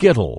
skittle.